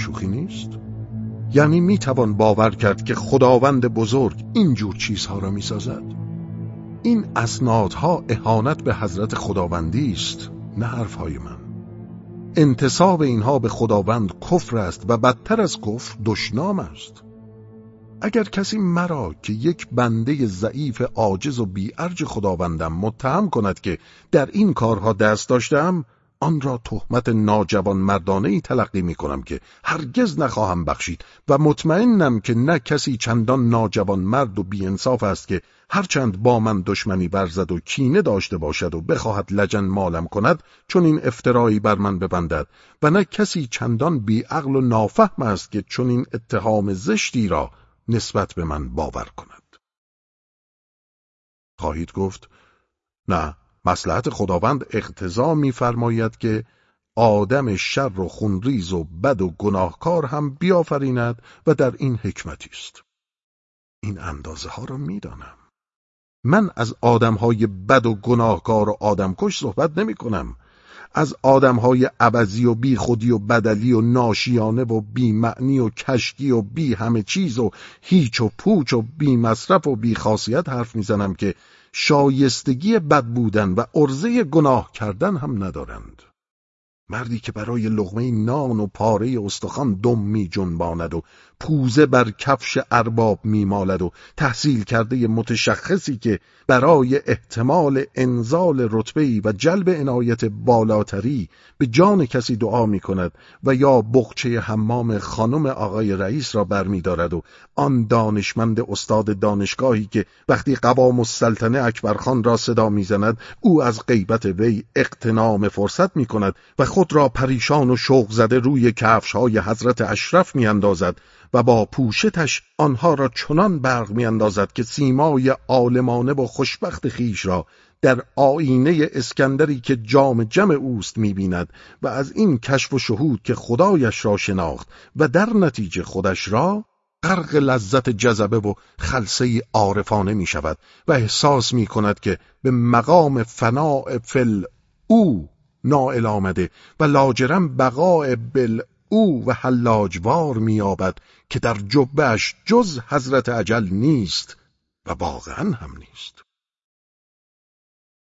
شوخی نیست؟ یعنی می‌توان باور کرد که خداوند بزرگ اینجور چیزها را می‌سازد. این اسنادها اهانت به حضرت خداوندی است نه حرفهای من. انتصاب اینها به خداوند کفر است و بدتر از کفر دشنام است. اگر کسی مرا که یک بنده ضعیف عاجز و بیارج خداوندم متهم کند که در این کارها دست داشتم آن را تهمت ناجوان مردانه ای تلقی می کنم که هرگز نخواهم بخشید و مطمئنم که نه کسی چندان ناجوان مرد و بیانصاف است که هرچند با من دشمنی برزد و کینه داشته باشد و بخواهد لجن مالم کند چون این افترایی بر من ببندد و نه کسی چندان بیعقل و نافهم است که چون این اتهام زشتی را نسبت به من باور کند. خواهید گفت؟ نه. مسلحت خداوند اقتضا می‌فرماید که آدم شر و خونریز و بد و گناهکار هم بیافریند و در این حکمتی است. این اندازه ها را می‌دانم. من از آدمهای بد و گناهکار و آدمکش صحبت نمی کنم از آدمهای عوضی و بی خودی و بدلی و ناشیانه و بی معنی و کشکی و بی همه چیز و هیچ و پوچ و بی مصرف و بی خاصیت حرف می‌زنم که شایستگی بد بودن و عرضه گناه کردن هم ندارند. مردی که برای لغمه نان و پاره استخوان دم می جنباند و پوزه بر کفش ارباب میمالد و تحصیل کرده متشخصی که برای احتمال انزال رتبهی و جلب عنایت بالاتری به جان کسی دعا می کند و یا بخچه حمام خانم آقای رئیس را برمیدارد و آن دانشمند استاد دانشگاهی که وقتی قوام السلطنه اکبرخان را صدا می‌زند او از غیبت وی اقتنام فرصت می کند و خود را پریشان و شوق زده روی کفش های حضرت اشرف میاندازد. و با پوشتش آنها را چنان برق میاندازد که سیمای عالمانه و خوشبخت خیش را در آینه اسکندری که جام جمع اوست می‌بیند و از این کشف و شهود که خدایش را شناخت و در نتیجه خودش را غرق لذت جذبه و خلصه عارفانه می شود و احساس می کند که به مقام فناع فل او نائل آمده و لاجرم بقاء بل او و حلاجوار میابد که در جبهش جز حضرت عجل نیست و واقعا هم نیست.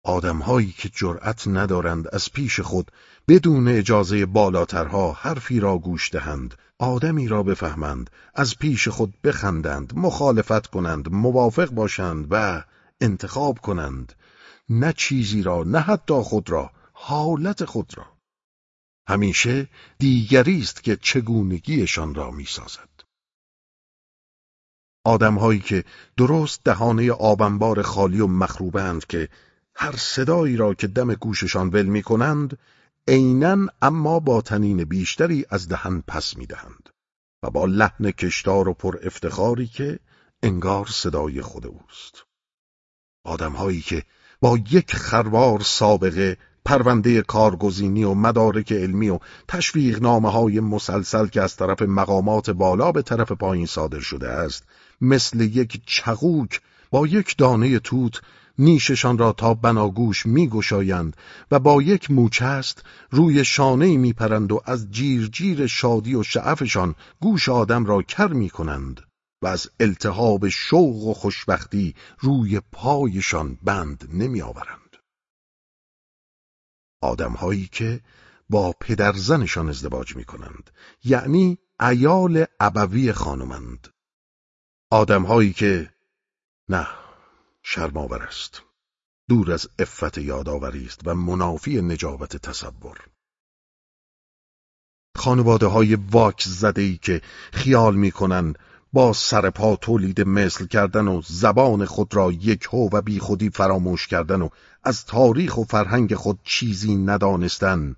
آدمهایی که جرأت ندارند از پیش خود بدون اجازه بالاترها حرفی را گوش دهند آدمی را بفهمند از پیش خود بخندند مخالفت کنند موافق باشند و انتخاب کنند. نه چیزی را نه حتی خود را حالت خود را. همیشه دیگری است که چگونگیشان را می‌سازد. آدمهایی که درست دهانه آبنبار خالی و مخروبند که هر صدایی را که دم گوششان ول می کنند عینا اما با تنین بیشتری از دهن پس می دهند و با لحن کشتار و پر افتخاری که انگار صدای خود اوست. آدمهایی که با یک خروار سابقه پرونده کارگزینی و مدارک علمی و تشویق نامه های مسلسل که از طرف مقامات بالا به طرف پایین صادر شده است مثل یک چغوک با یک دانه توت نیششان را تا بناگوش میگشایند و با یک موچست روی شانه میپرند و از جیر جیر شادی و شعفشان گوش آدم را کر می‌کنند و از التهاب شوق و خوشبختی روی پایشان بند نمیآورند. آدمهایی که با پدرزنشان ازدواج می کنند یعنی ایال ابوی خانمند آدمهایی که نه شرماور است. دور از افت یادآوری است و منافی نجابت تصور. خانواده های واک زده ای که خیال می‌کنند با سرپا تولید مثل کردن و زبان خود را یک هو و بی خودی فراموش کردن و از تاریخ و فرهنگ خود چیزی ندانستن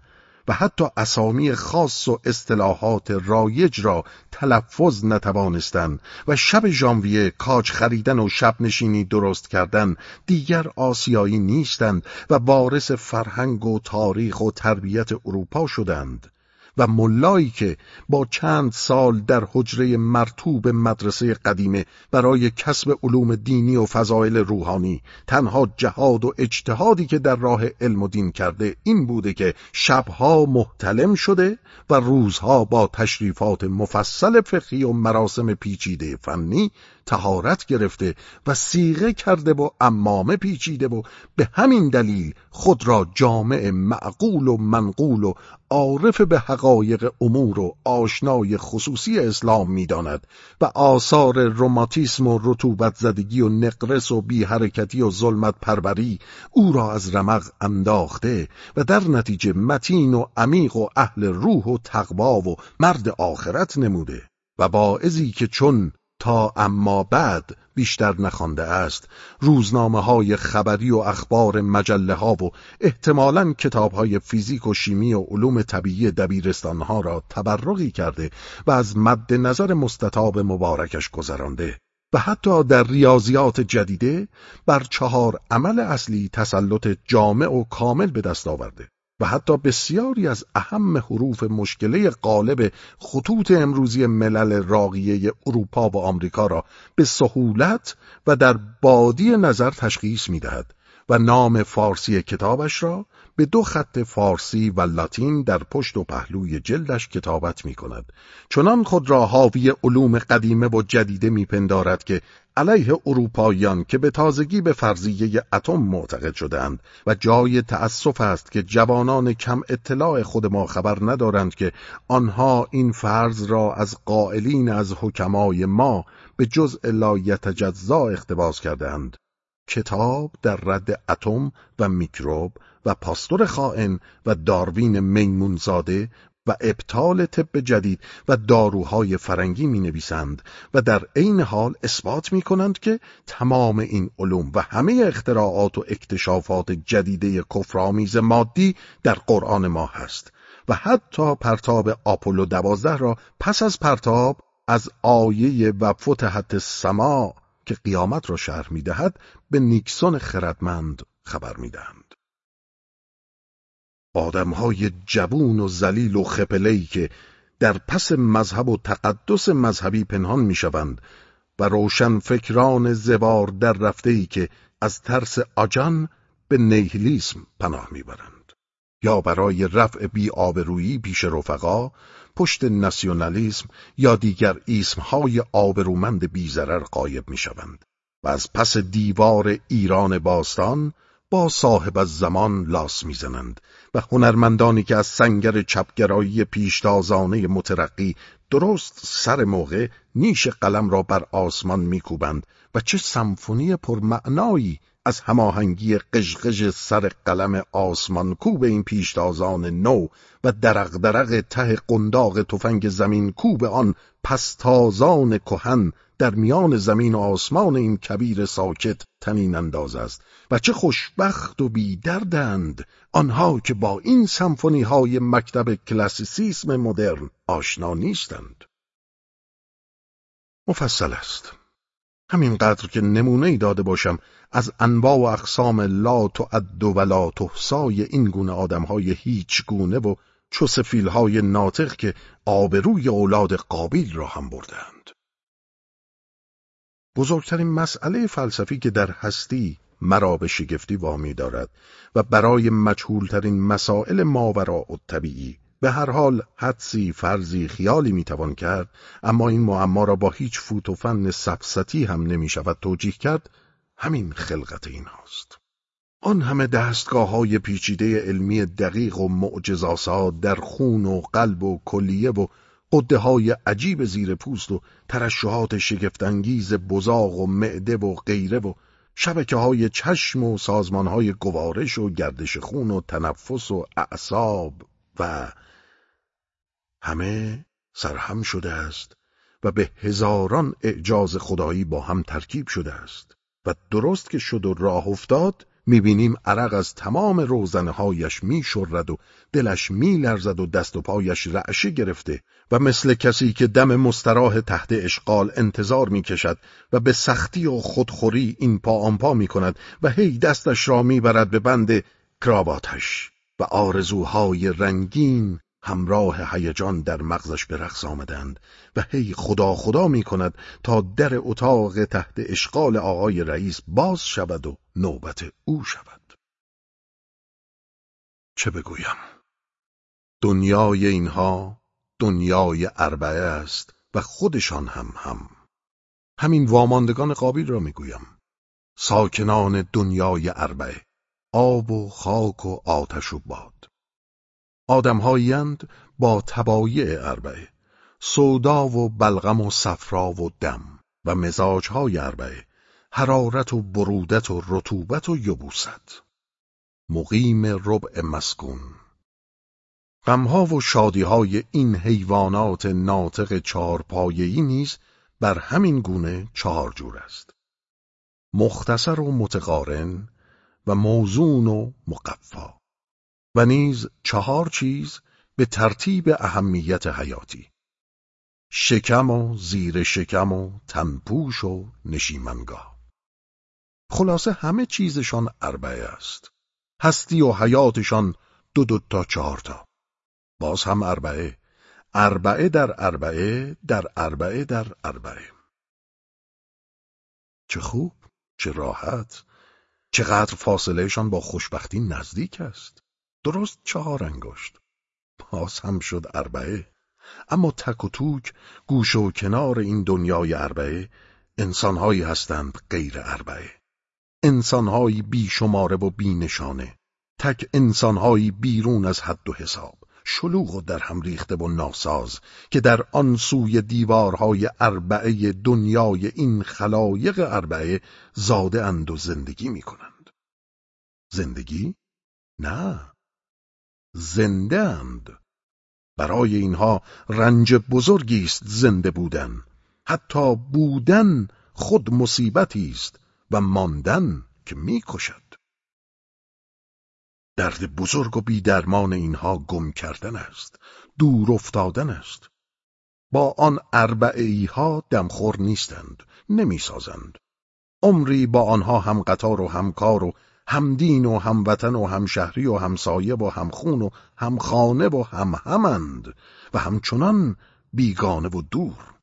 و حتی اسامی خاص و اصطلاحات رایج را تلفظ نتوانستن و شب ژانویه کاج خریدن و شب نشینی درست کردن دیگر آسیایی نیستند و وارث فرهنگ و تاریخ و تربیت اروپا شدند. و ملایی که با چند سال در حجره مرتوب مدرسه قدیمه برای کسب علوم دینی و فضایل روحانی تنها جهاد و اجتهادی که در راه علم و دین کرده این بوده که شبها محتلم شده و روزها با تشریفات مفصل فقهی و مراسم پیچیده فنی تهارت گرفته و سیغه کرده و امامه پیچیده و به همین دلیل خود را جامع معقول و منقول و عارف به حقایق امور و آشنای خصوصی اسلام می‌داند و آثار روماتیسم و رطوبت زدگی و نقرس و بی حرکتی و ظلمت پروری او را از رمق انداخته و در نتیجه متین و عمیق و اهل روح و تقوا و مرد آخرت نموده و باعثی که چون تا اما بعد بیشتر نخوانده است. روزنامه های خبری و اخبار مجله ها و احتمالا کتاب های فیزیک و شیمی و علوم طبیعی دبیرستان ها را تبرقی کرده و از مد نظر مستطاب مبارکش گذرانده و حتی در ریاضیات جدیده بر چهار عمل اصلی تسلط جامع و کامل به دست آورده. و حتی بسیاری از اهم حروف مشکله قالب خطوط امروزی ملل راقیه اروپا و آمریکا را به سهولت و در بادی نظر تشخیص می‌دهد و نام فارسی کتابش را به دو خط فارسی و لاتین در پشت و پهلوی جلدش کتابت می کند. چنان خود را حاوی علوم قدیمه و جدیده میپندارد که علیه اروپاییان که به تازگی به فرضیه اتم معتقد شدند و جای تأسف است که جوانان کم اطلاع خود ما خبر ندارند که آنها این فرض را از قائلین از حکمای ما به جزء لا یتجزا اقتباس کردند کتاب در رد اتم و میکروب و پاستور خائن و داروین میمونزاده و ابطال طب جدید و داروهای فرنگی می نویسند و در عین حال اثبات می کنند که تمام این علوم و همه اختراعات و اکتشافات جدیده کفرآمیز مادی در قرآن ما هست و حتی پرتاب آپولو دوازده را پس از پرتاب از آیه و فتحت سما که قیامت را شرح می دهد به نیکسون خردمند خبر می دهند. آدمهای جبون و زلیل و خپلهی که در پس مذهب و تقدس مذهبی پنهان می‌شوند و روشن فکران زبار در رفته ای که از ترس آجان به نیهلیسم پناه می‌برند. یا برای رفع بی آبرویی پیش رفقا پشت ناسیونالیسم یا دیگر اسمهای آبرومند بیزرر قایب می‌شوند و از پس دیوار ایران باستان با صاحب از زمان لاس می‌زنند و هنرمندانی که از سنگر چپگرایی پیشتازانه مترقی درست سر موقع نیش قلم را بر آسمان میکوبند و چه سمفونی پرمعنایی از هماهنگی قژقژ سر قلم آسمان کوب این پیشتازان نو و درق درق ته قنداق تفنگ زمین کوب آن پستازان کهن در میان زمین و آسمان این کبیر ساکت تنین انداز است و چه خوشبخت و بیدردند آنها که با این سمفونی های مکتب کلاسیسیسم مدرن آشنا نیستند مفصل است همینقدر که نمونه ای داده باشم از انواع و اقسام لا تعد و لا تحصای این گونه آدمهای هیچ گونه و های ناطق که آبروی اولاد قابیل را هم بردند. بزرگترین مسئله فلسفی که در هستی مرا به شگفتی وامی دارد و برای مجهولترین مسائل ماورا و طبیعی به هر حال حدسی فرضی خیالی می‌توان کرد اما این معما را با هیچ فوت و فن سفستی هم نمی شود توجیه کرد همین خلقت این هاست. آن همه دستگاه های پیچیده علمی دقیق و معجزاسا در خون و قلب و کلیه و قده های عجیب زیر پوست و ترشحات شگفتانگیز بزاق و معده و غیره و شبکه های چشم و سازمان های گوارش و گردش خون و تنفس و اعصاب و همه سرهم شده است و به هزاران اعجاز خدایی با هم ترکیب شده است و درست که شد و راه افتاد می‌بینیم عرق از تمام روزنه هایش میشرد و دلش میلرزد و دست و پایش رعشه گرفته و مثل کسی که دم مستراح تحت اشغال انتظار می‌کشد و به سختی و خودخوری این پا آنپا می‌کند و هی دستش را می‌برد به بند کراواتش و آرزوهای رنگین همراه هیجان در مغزش به رقص آمدند و هی خدا خدا می کند تا در اتاق تحت اشغال آقای رئیس باز شود و نوبت او شود. چه بگویم؟ دنیای اینها دنیای اربعه است و خودشان هم هم. همین واماندگان قابیل را می‌گویم. ساکنان دنیای اربعه آب و خاک و آتش و باد. آدمهاییند با تبایع اربعه سودا و بلغم و صفرا و دم و مزاجهای اربعه. حرارت و برودت و رطوبت و یبوست. مقیم ربع مسکون. غمها و شادیهای این حیوانات ناطق چارپایه‌ای نیز بر همین گونه چهار جور است. مختصر و متقارن و موزون و مقفا. و نیز چهار چیز به ترتیب اهمیت حیاتی. شکم و زیر شکم و تنپوش و نشیمنگاه. خلاصه همه چیزشان اربعه است. هستی و حیاتشان دو دو تا چهار تا. باز هم اربعه اربعه در اربعه در اربعه در اربعه چه خوب چه راحت چقدر فاصلهشان با خوشبختی نزدیک است. درست چهار انگشت. باز هم شد اربعه اما تک و توک گوش و کنار این دنیای اربعه انسانهایی هستند غیر اربعه انسانهایی بی شماره و بی نشانه تک انسانهایی بیرون از حد و حساب شلوغ و در هم ریخته و ناساز که در آن سوی دیوارهای اربعه دنیای این خلایق اربعه زاده اند و زندگی می کنند. زندگی؟ نه زنده اند. برای اینها رنج بزرگی است زنده بودن حتی بودن خود مصیبتی است و ماندن که می‌کشد. درد بزرگ و بیدرمان اینها گم کردن است دور افتادن است. با آن اربعی ها دمخور نیستند نمی‌سازند. عمری با آنها هم قطار و همکار و همدین و هموطن و همشهری و همسایه و همخون و همخانه و هم همند و همچنان بیگانه و دور.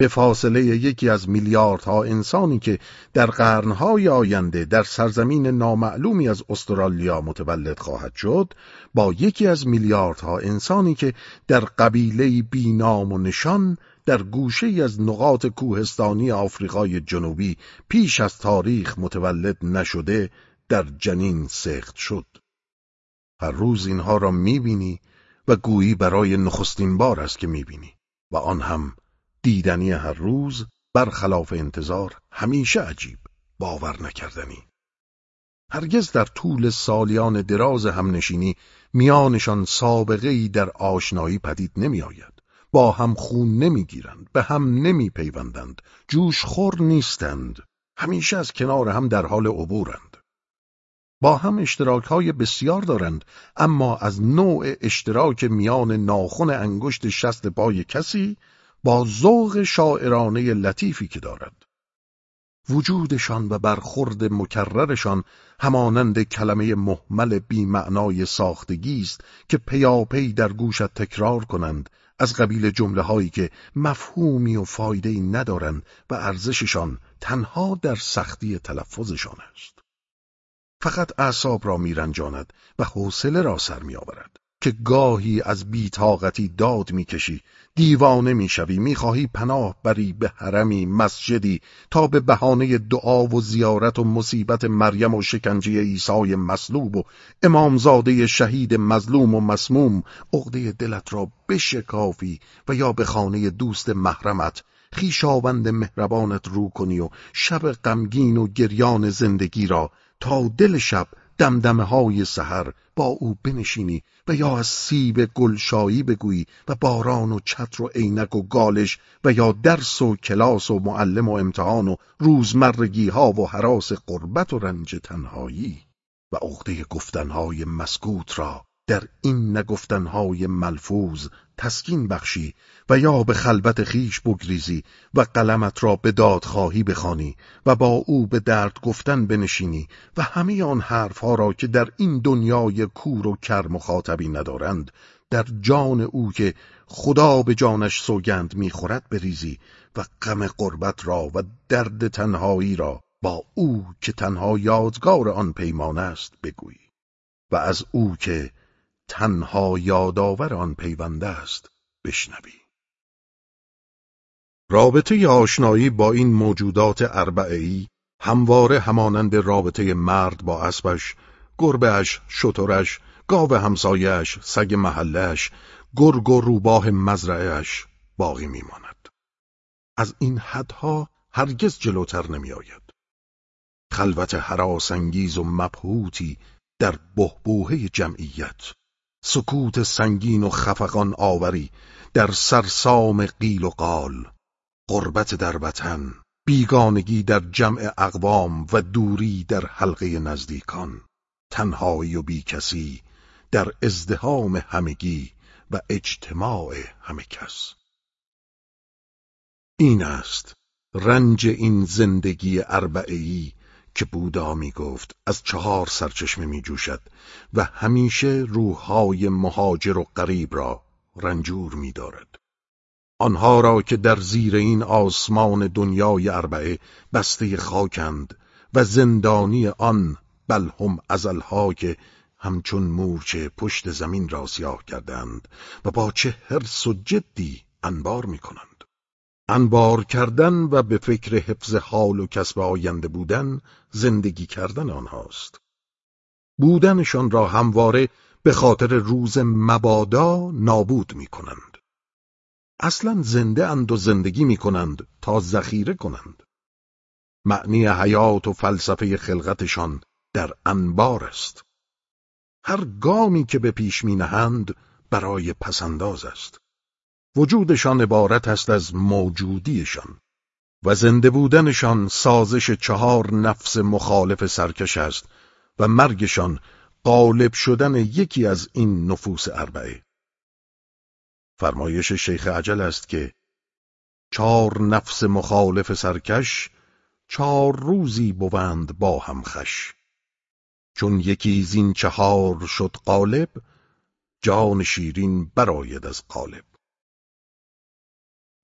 به فاصله یکی از میلیاردها انسانی که در قرنهای آینده در سرزمین نامعلومی از استرالیا متولد خواهد شد با یکی از میلیاردها انسانی که در قبیله بینام و نشان در گوشه از نقاط کوهستانی آفریقای جنوبی پیش از تاریخ متولد نشده در جنین سخت شد. هر روز اینها را می‌بینی و گویی برای نخستین بار است که می‌بینی و آن هم دیدنی هر روز برخلاف انتظار همیشه عجیب باور نکردنی. هرگز در طول سالیان دراز همنشینی میانشان سابقه ای در آشنایی پدید نمی آید. با هم خون نمی‌گیرند به هم نمی پیوندند جوش خور نیستند. همیشه از کنار هم در حال عبورند. با هم اشتراک های بسیار دارند اما از نوع اشتراک میان ناخن انگشت شست پای کسی با ذوق شاعرانه لطیفی که دارد. وجودشان و برخورد مکررشان همانند کلمه محمل بیمعنای ساختگی است که پیاپی در گوشت تکرار کنند از قبیل جمله هایی که مفهومی و فایده ندارند و ارزششان تنها در سختی تلفظشان است. فقط اعصاب را میرنجاند و حوصله را سر میآورد. که گاهی از بیتاقتی داد می‌کشی. دیوانه می‌شوی. می‌خواهی پناه بری به حرمی مسجدی تا به بهانه دعا و زیارت و مصیبت مریم و شکنجه عیسی مصلوب و امامزاده شهید مظلوم و مسموم. عقده دلت را بشکافی و یا به خانه دوست محرمت. خیشاوند مهربانت رو کنی و شب غمگین و گریان زندگی را تا دل شب دمدمه های سحر با او بنشینی و یا از سیب گلشایی بگویی و باران و چتر و عینک و گالش و یا درس و کلاس و معلم و امتحان و روزمرگی ها و حراس قربت و رنج تنهایی و عقده گفتنهای مسکوت را در این نگفتنهای ملفوظ تسکین بخشی و یا به خلبت خیش بگریزی و قلمت را به دادخواهی بخوانی و با او به درد گفتن بنشینی و همه آن حرفها را که در این دنیای کور و کر مخاطبی ندارند در جان او که خدا به جانش سوگند می‌خورد بریزی و غم قربت را و درد تنهایی را با او که تنها یادگار آن پیمان است بگویی و از او که تنها یادآور آن پیوند است بشنوی رابطه آشنایی با این موجودات اربعه‌ای همواره همانند رابطه مرد با اسبش، گربهش، شترش، گاو همسایش، سگ محلش، گرگ و روباه مزرعهش باقی میماند. از این حدها هرگز جلوتر نمیآید. خلوت حراسانگیز و مبهوتی در بهبوهه جمعیت سکوت سنگین و خفقان آوری در سرسام قیل و قال قربت در وطن بیگانگی در جمع اقوام و دوری در حلقه نزدیکان تنهایی و بیکسی در ازدهام همگی و اجتماع همه کس. این است رنج این زندگی اربعهی که بودا می گفت از چهار سرچشمه می جوشد و همیشه روحهای مهاجر و قریب را رنجور می دارد. آنها را که در زیر این آسمان دنیای اربعه بسته خاکند و زندانی آن بل هم ازلها که همچون مورچه پشت زمین را سیاه کردند و با چه حرس و جدی انبار می کنند. انبار کردن و به فکر حفظ حال و کسب آینده بودن زندگی کردن آنهاست. بودنشان را همواره به خاطر روز مبادا نابود می کنند. اصلا زنده اند و زندگی می کنند تا ذخیره کنند. معنی حیات و فلسفه خلقتشان در انبار است. هر گامی که به پیش می نهند برای پسنداز است. وجودشان عبارت است از موجودیشان و زنده بودنشان سازش چهار نفس مخالف سرکش است و مرگشان غالب شدن یکی از این نفوس اربعه. فرمایش شیخ عجل است که چهار نفس مخالف سرکش چهار روزی بوند با هم خش. چون یکی زین چهار شد قالب جان شیرین براید از قالب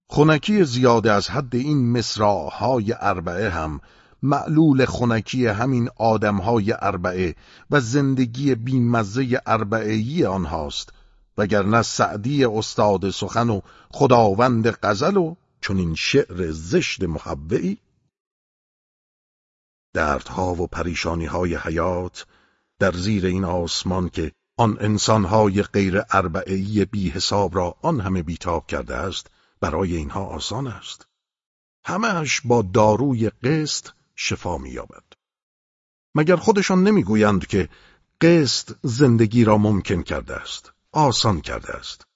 خونکی زیاده از حد این مصراهای اربعه هم معلول خونکی همین آدمهای اربعه و زندگی بیمزه اربعهی آنهاست وگرنه سعدی استاد سخن و خداوند غزل و چون این شعر زشت محبعی دردها و پریشانیهای حیات در زیر این آسمان که آن انسانهای غیر اربعهی بی حساب را آن همه بیتاب کرده است برای اینها آسان است. همهش با داروی قسط شفا مییابد. مگر خودشان نمی‌گویند که قسط زندگی را ممکن کرده است آسان کرده است؟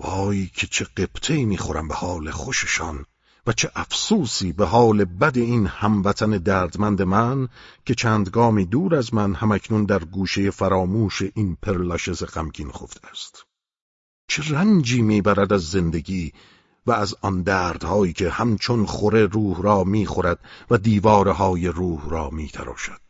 وای که چه قبطه می‌خورم به حال خوششان و چه افسوسی به حال بد این هموطن دردمند من که چند گامی دور از من همکنون در گوشه فراموش این پرلاشز غمگین خفته است. چه رنجی می‌برد از زندگی و از آن دردهایی که همچون خوره روح را می‌خورد و دیوارهای روح را میتراشد.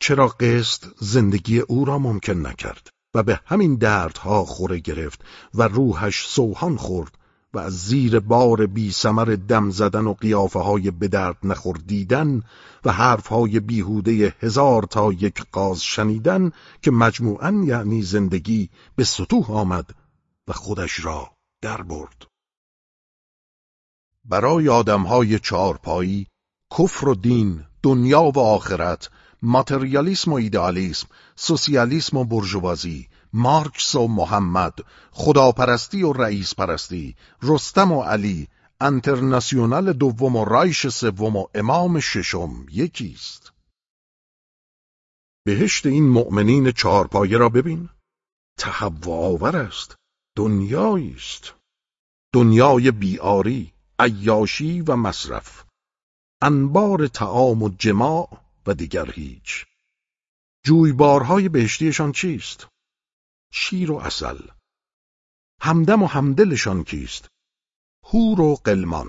چرا قسط زندگی او را ممکن نکرد و به همین دردها خوره گرفت و روحش سوهان خورد و از زیر بار بی سمر دم زدن و قیافه های درد نخور دیدن و حرف های بیهوده هزار تا یک قاز شنیدن که مجموعا یعنی زندگی به سطوح آمد و خودش را در برد. برای آدمهای چهارپایی کفر و دین، دنیا و آخرت، ماتریالیسم و ایدئالیسم، سوسیالیسم و برجوازی، مارکس و محمد، خداپرستی و رئیس پرستی، رستم و علی، انترناسیونال دوم و رایش سوم و امام ششم یکیست. بهشت این مؤمنین چهارپایه را ببین. تهوع آور است. دنیایی است دنیای بیاری عیاشی و مصرف. انبار تعام و جماع و دیگر هیچ. جویبارهای بهشتیشان چیست؟ شیر و اصل همدم و همدلشان کیست؟ هور و قلمان.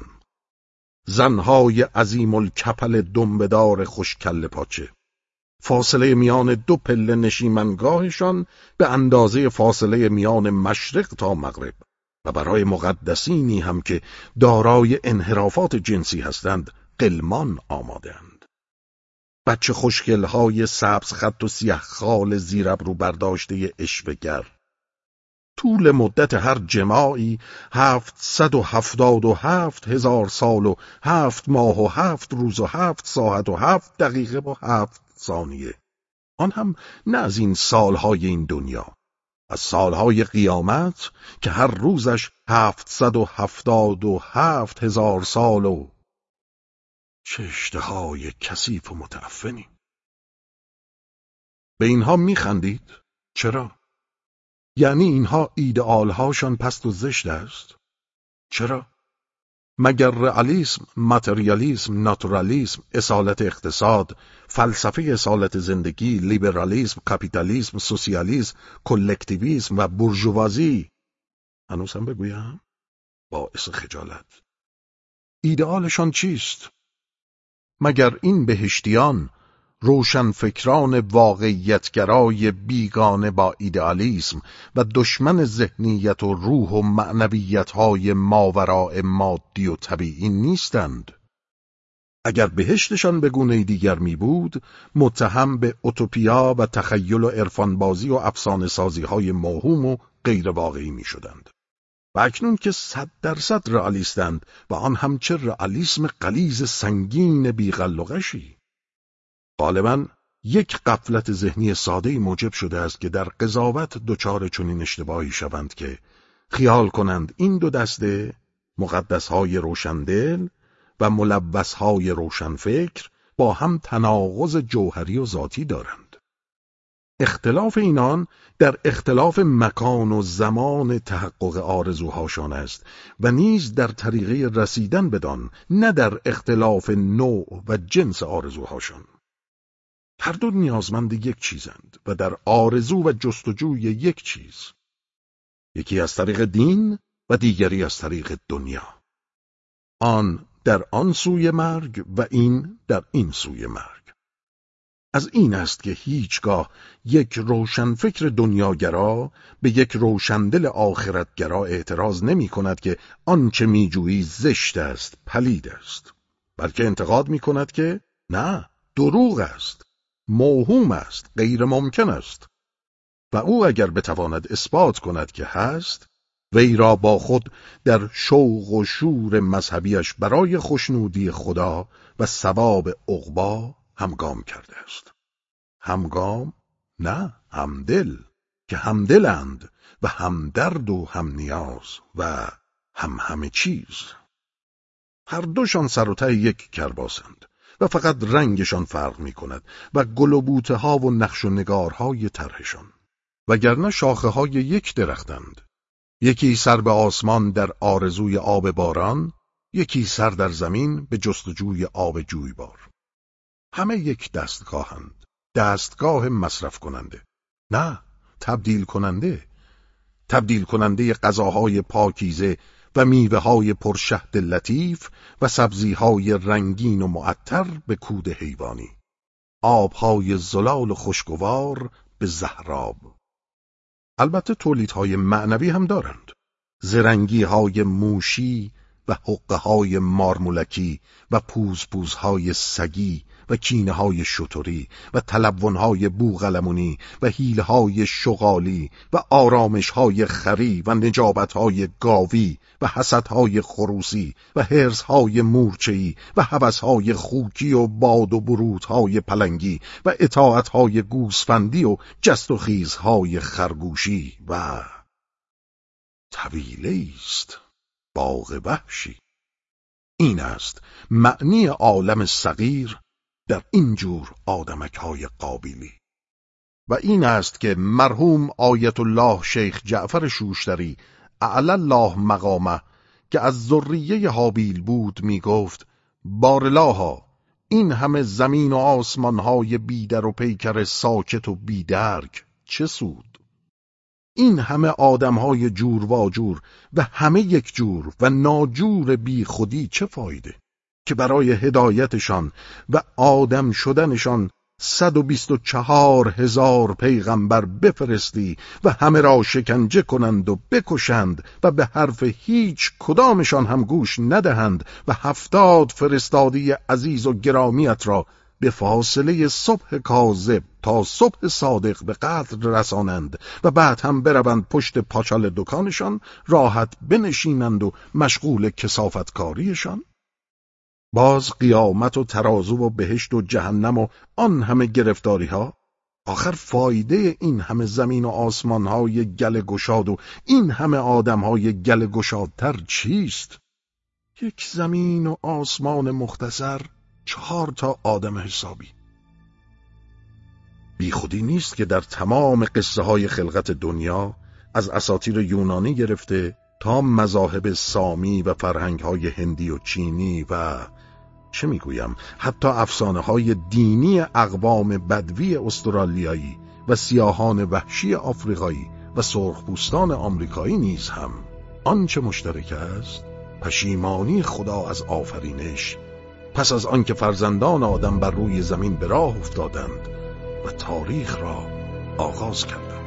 زنهای عظیم الکپل دنبدار خوشکل پاچه. فاصله میان دو پله نشیمنگاهشان به اندازه فاصله میان مشرق تا مغرب و برای مقدسینی هم که دارای انحرافات جنسی هستند قلمان آمادند. بچه خوشگلهای سبز خط و سیه خال زیرب رو برداشته اشوگر طول مدت هر جماعی هفتصد و هفتاد و هفت هزار سال و هفت ماه و هفت روز و هفت ساعت و هفت دقیقه و هفت ثانیه. آن هم نه از این سالهای این دنیا. از سالهای قیامت که هر روزش هفتصد و هفتاد و هفت هزار سال و چه اشتهای کثیف و متعفنی به اینها میخندید؟ چرا؟ یعنی اینها ایدئالهاشان پست و زشت است؟ چرا؟ مگر رئالیسم، ماتریالیسم، ناتورالیسم، اصالت اقتصاد، فلسفه اصالت زندگی، لیبرالیسم، کپیتالیسم، سوسیالیسم، کلکتیویسم و برجوازی هنوز هم بگویم؟ باعث خجالت ایدئالشان چیست؟ مگر این بهشتیان روشنفکران واقعیتگرای بیگانه با ایدئالیسم و دشمن ذهنیت و روح و معنویتهای ماوراء مادی و طبیعی نیستند اگر بهشتشان به گونه دیگر می بود متهم به اوتوپیا و تخیل و عرفانبازی و افسانه سازی های موهوم و غیر واقعی می شدند. و اکنون که صد درصد رئالیستند و آن هم چه رئالیسم قلیز سنگین بیغلقشی غالبا یک قفلت ذهنی ساده موجب شده است که در قضاوت دچار چنین اشتباهی شوند که خیال کنند این دو دسته مقدسهای روشندل و ملبسهای روشنفکر با هم تناقض جوهری و ذاتی دارند. اختلاف اینان در اختلاف مکان و زمان تحقق آرزوهاشان است و نیز در طریقه رسیدن بدان نه در اختلاف نوع و جنس آرزوهاشان. هر دو نیازمند یک چیزند و در آرزو و جستجوی یک چیز. یکی از طریق دین و دیگری از طریق دنیا. آن در آن سوی مرگ و این در این سوی مرگ. از این است که هیچگاه یک روشنفکر دنیاگرا به یک روشندل آخرتگرا اعتراض نمی کند که آنچه میجویی زشت است پلید است. بلکه انتقاد می کند که نه دروغ است موهوم است غیر ممکن است. و او اگر بتواند اثبات کند که هست وی را با خود در شوق و شور مذهبیش برای خوشنودی خدا و ثواب عقبا همگام کرده است. همگام نه همدل که همدلند و همدرد و هم نیاز و هم همه چیز. هر دوشان سر و یک کرباسند و فقط رنگشان فرق می کند و گلوبوته ها و نقش و نگارهای طرحشان. وگرنه شاخه های یک درختند. یکی سر به آسمان در آرزوی آب باران یکی سر در زمین به جستجوی آب جویبار. همه یک دستگاهند. دستگاه مصرف کننده نه تبدیل کننده تبدیل کننده غذاهای پاکیزه و میوه های پرشهد لطیف و سبزی های رنگین و معطر به کود حیوانی. آبهای زلال و خوشگوار به زهراب. البته تولیدهای معنوی هم دارند. زرنگی های موشی و حقه های مارمولکی و پوزپوزهای سگی و کینه های شطوری و تلون های بوغلمونی و حیله های شغالی و آرامش های خری و نجابت های گاوی و حسد های خروسی و هرز های مورچهی و حوث های خوکی و باد و برود های پلنگی و اطاعت های گوسفندی و جست و خیز های خرگوشی و طویله است باغ وحشی. این است معنی عالم صغیر در این جور آدمک های قابیلی و این است که مرحوم آیت الله شیخ جعفر شوشتری اعلی الله مقامه که از ذریه حابیل بود می گفت بارلاها این همه زمین و آسمان های بیدر و پیکر ساکت و بیدرک چه سود؟ این همه آدم های جور و جور و همه یک جور و ناجور بی خودی چه فایده؟ که برای هدایتشان و آدم شدنشان صد و بیست و چهار هزار پیغمبر بفرستی و همه را شکنجه کنند و بکشند و به حرف هیچ کدامشان هم گوش ندهند و هفتاد فرستادی عزیز و گرامیت را به فاصله صبح کاذب تا صبح صادق به قتل رسانند و بعد هم بروند پشت پاچال دکانشان راحت بنشینند و مشغول کسافتکاریشان. باز قیامت و ترازو و بهشت و جهنم و آن همه گرفتاری ها آخر فایده این همه زمین و آسمان های گل گشاد و این همه آدم های گل گشادتر چیست؟ یک زمین و آسمان مختصر چهار تا آدم حسابی بی خودی نیست که در تمام قصه های خلقت دنیا از اساطیر یونانی گرفته تا مذاهب سامی و فرهنگ های هندی و چینی و چه می‌گویم؟ حتی افسانه های دینی اقوام بدوی استرالیایی و سیاهان وحشی آفریقایی و سرخپوستان آمریکایی نیز هم. آنچه مشترک است؟ پشیمانی خدا از آفرینش پس از آنکه فرزندان آدم بر روی زمین به راه افتادند و تاریخ را آغاز کردند.